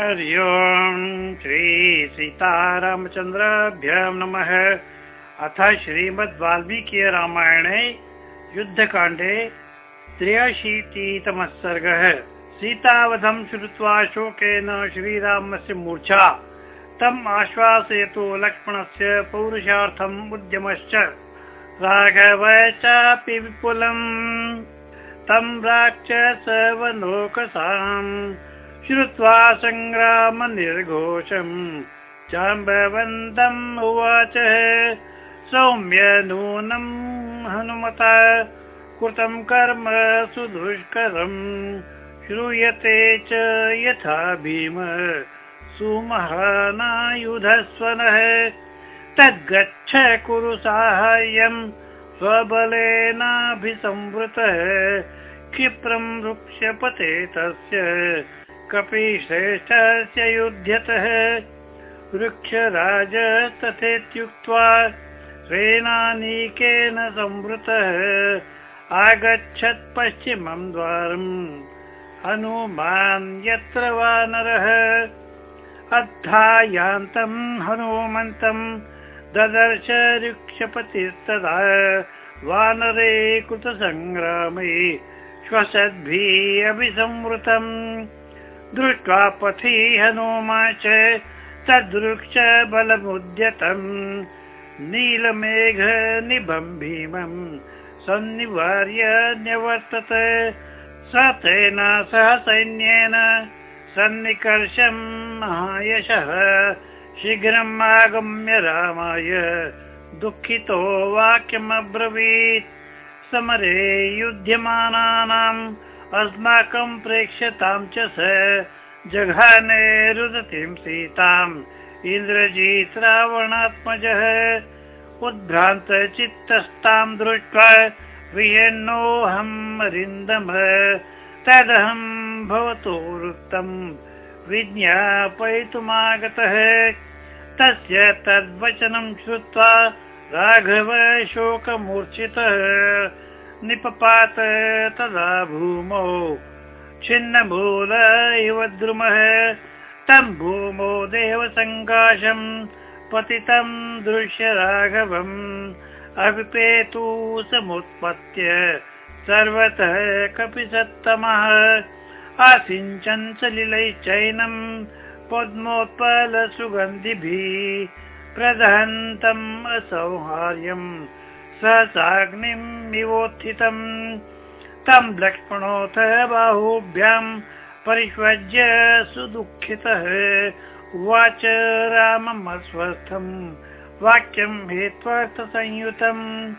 हरि ओम् श्री सीतारामचन्द्राभ्य नमः। अथ श्रीमद् वाल्मीकि रामायणे युद्धकाण्डे त्र्यशीतितमः सर्गः। सीतावधं श्रुत्वा शोकेन श्रीरामस्य मूर्छा। तम् आश्वासयतु लक्ष्मणस्य पौरुषार्थम् उद्यमश्च। राघव चापि विपुलम्। तं राक्षसवलोकसाम् श्रुत्वा सङ्ग्रामनिर्घोषम् जाम्बवन्तम् उवाच सौम्य नूनम् हनुमता कृतं कर्म सुदुष्करम् श्रूयते च यथा भीम। सुमहानायुधस्वनः तद्गच्छ कुरु साहाय्यम् स्वबलेनाभिसंवृतः। क्षिप्रम् वृक्षपते तस्य कपिश्रेष्ठस्य युध्यतः वृक्षराज तथेत्युक्त्वा सेनानीकेन संवृतः आगच्छत् पश्चिमम् द्वारम्। हनुमान् यत्र वानरः अद्धायान्तम् हनुमन्तम् ददर्श वृक्षपतिस्तदा वानरे कृतसङ्ग्रामे श्वसद्भिः अभिसंवृतम् दृष्ट्वा पथि हनुमा च तद्वृक्ष बलमुद्यतम् नीलमेघ निभम् भीमम् सन्निवार्य न्यवर्तत। स तेन सह सैन्येन सन्निकर्षम् महायशः शीघ्रम् आगम्य रामाय दुःखितो वाक्यमब्रवीत्। समरे युध्यमानानाम् अस्माकं प्रेक्ष्यतां च स। जघाने रुदतीं सीताम्। इन्द्रजीत् रावणात्मजः। उद्भ्रान्त चित्तस्तां दृष्ट्वा वियन्नोऽहम् अरिन्दम तदहं भवतो वृत्तम् विज्ञापयितुमागतः। तस्य तद्वचनं श्रुत्वा राघव शोकमूर्छितः निपपात तदा भूमौ। छिन्नमूल इव द्रुमः। तं भूमौ देवसङ्काशम् पतितं दृश्य राघवम् अभिपेतु समुत्पत्य सर्वतः कपि सत्तमः आसिञ्चन् सलिलैश्चैनम् पद्मोत्पल सुगन्धिभिः प्रदहन्तम् असौहार्यम् सहसाग्निम् इवोत्थितम् तं लक्ष्मणोऽथ बाहुभ्याम् परिष्वज्य सुदुःखितः। उवाच रामम् अस्वस्थम्। वाक्यम् हेत्वार्थसंयुतम्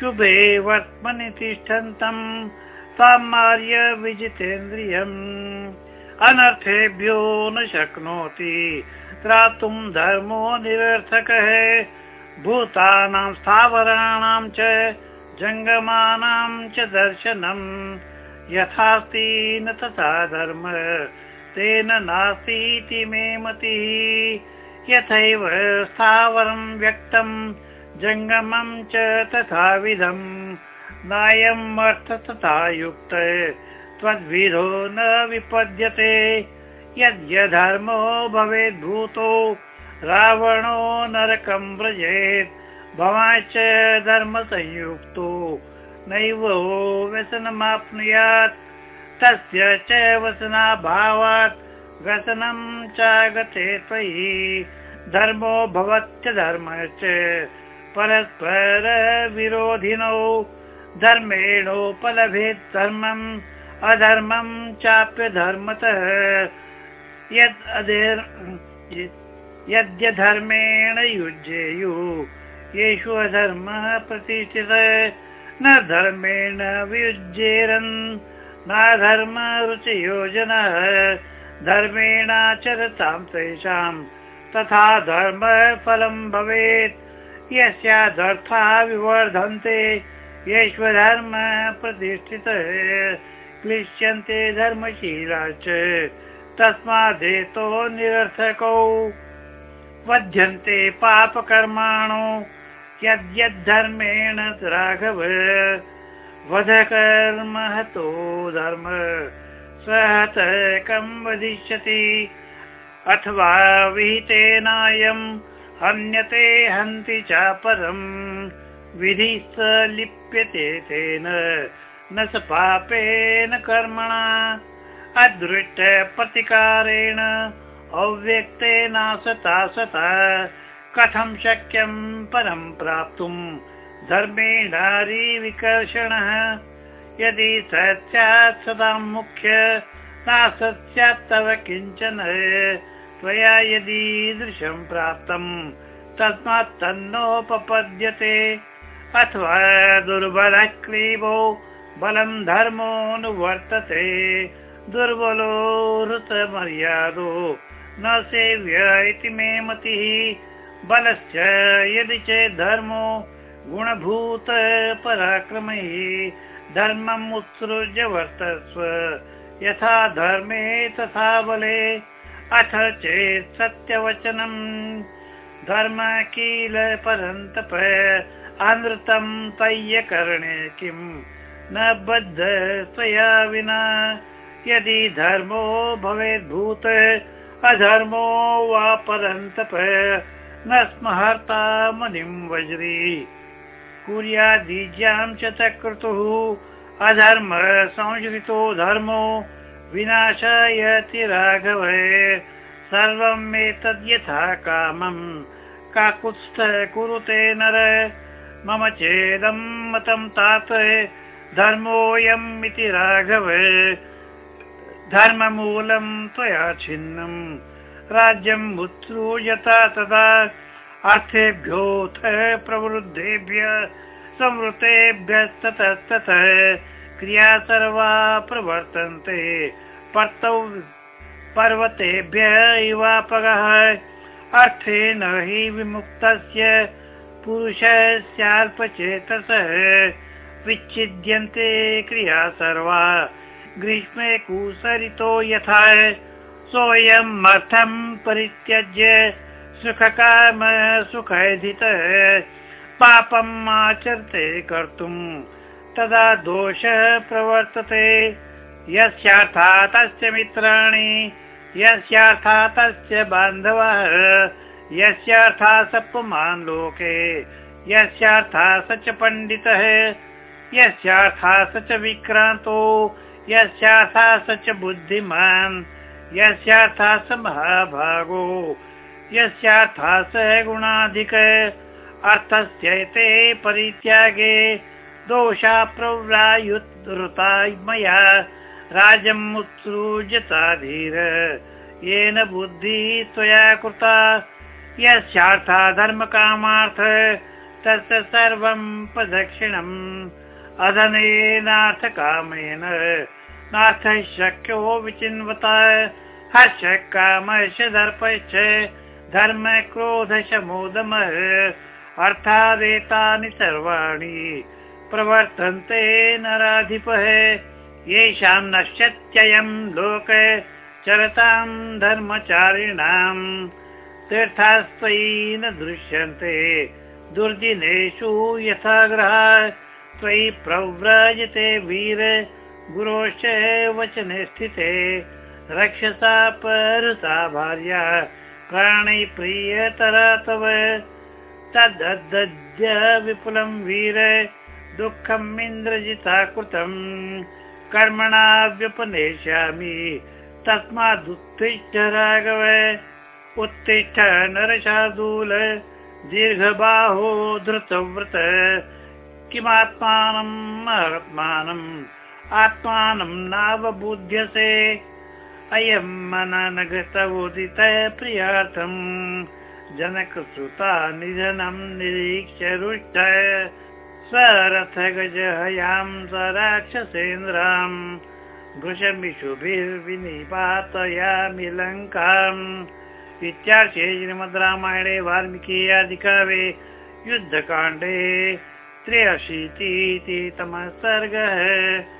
शुभे वर्त्मनि तिष्ठन्तम्। सामार्य विजितेन्द्रियम्। अनर्थेभ्यो न शक्नोति। त्रातुम् धर्मो निरर्थकः भूतानां स्थावराणां च जङ्गमानां च दर्शनम्। यथास्ति न तथा धर्म तेन नास्तीति मे मतिः। यथैव स्थावरं व्यक्तं जङ्गमं च तथाविधम्। नायम् अर्थ तथा युक्त त्वद्विधो न विपद्यते। यद्यधर्मो भवेद्भूतो रावणो नरकं व्रजेत्। भवान् च धर्मसंयुक्तो। नैव व्यसनमाप्नुयात्। तस्य च वसनाभावात् व्यसनं चागते त्वयि। धर्मो भवत्य धर्म च। परस्पर विरोधिनौ धर्मेणोपलभेत् धर्मम् अधर्मं चाप्य धर्मतः यद् यद्यधर्मेण युज्येयुः येषु अधर्मः प्रतिष्ठित। न धर्मेण वियुज्येरन् नाधर्म रुचयो जनः धर्मेणाचरतां तेषां तथा धर्म फलं भवेत्। यस्यादर्थाः विवर्धन्ते येष्वधर्म प्रतिष्ठितः। क्लिश्यन्ते धर्मशीला च तस्मादेतो निरर्थकौ वध्यन्ते पापकर्माणो यद्यद्धर्मेण राघव। वधकर्म हतो धर्म स कं वदिष्यति अथवा विहितेनायम् हन्यते हन्ति च विधि स लिप्यते तेन न स पापेन कर्मणा। अदृष्ट प्रतिकारेण अव्यक्तेनासता सता कथं शक्यं परं प्राप्तुम् धर्मेणारिविकर्षणः यदि स स्यात् सदा मुख्य नासत् तव किञ्चन। त्वया यदीदृशं प्राप्तम् तस्मात् तन्नोपपद्यते। अथवा दुर्बलः क्लीबो बलं धर्मोऽनुवर्तते। दुर्बलो हृतमर्यादो न सेव्य इति मे मतिः। बलश्च यदि चेत् धर्मो गुणभूत पराक्रमैः धर्मम् उत्सृज्य वर्तस्व। यथा धर्मे तथा बले अथ चेत् सत्यवचनम्। धर्म किल परन्तप अनृतं तय्यकरणे किम्? न बद्ध त्वया विना। यदि धर्मो भवेद्भूत अधर्मो वा परन्तप न स्महर्ता मनिं वज्री। कुर्यादीज्यां च चक्रतुः अधर्म संश्रितो धर्मो विनाशायति राघव। सर्वम् एतद् यथा कामम् काकुत्स्थ कुरुते नर। मम चेदं मतं धर्मोऽयम् इति राघव धर्ममूलं त्वया छिन्नम् राज्यम् उत्सृजता तदा अर्थेभ्योऽथ प्रवृद्धेभ्य संवृतेभ्यस्ततस्ततः क्रिया सर्वा प्रवर्तन्ते। पर्तौ पर्वतेभ्य इवापगः अर्थेन हि विमुक्तस्य। पुरुषस्याल्पचेतसः। विच्छिद्यन्ते क्रिया सर्वा। ग्रीष्मे कुसरितो यथा सोऽयम् अर्थम् परित्यज्य सुखकाम सुखैधितः पापम् आचरते कर्तुम् तदा दोषः प्रवर्तते। यस्यार्था तस्य मित्राणि यस्यार्था तस्य बान्धवः यस्यार्था स पुमान् लोके यस्यार्था स च पण्डितः यस्यार्था स च विक्रान्तो यस्यार्था स च बुद्धिमान् यस्यार्था स महाभागो यस्यार्था स गुणाधिक अर्थस्यैते परित्यागे दोषा प्रव्रायुता मया राजम् उत्सृजता धीर येन बुद्धिः त्वया कृता यस्यार्था धर्मकामार्थ तस्य सर्वं प्रदक्षिणम् अधनेनार्थकामेन नार्थः शक्यो विचिन्वता हर्ष कामश्च दर्पश्च धर्म क्रोधशमोदमः अर्थादेतानि सर्वाणि प्रवर्तन्ते नराधिपः। येषां नश्यत्ययम् लोक चरतां धर्मचारिणाम् तीर्थास्त्वयि न दृश्यन्ते। दुर्दिनेषु यथा ग्रहा त्वयि प्रव्रजते वीर गुरोश्च वचने स्थिते। रक्षसा परता भार्या प्राणै प्रियतरा तव। तद्दद्य विपुलं वीर दुःखम् इन्द्रजिता कृतम् कर्मणा व्यपनेष्यामि तस्मादुत्तिष्ठ राघव। उत्तिष्ठ नरशार्दूल दीर्घबाहो धृतव्रत। किमात्मानम् आत्मानम् आत्मानं नावबुध्यसे। अयम् मननगतवोदित प्रियार्थम् जनकसुता निधनं निरीक्ष्य रुष्ट। स्वरथ गजहयां स राक्षसेन्द्राम् भृशमिषुभिर्विनिपातयामि लङ्काम्। इत्यार्थे श्रीमद् रामायणे वाल्मीकि आदिकाव्ये युद्धकाण्डे त्र्यशीतितमः सर्गः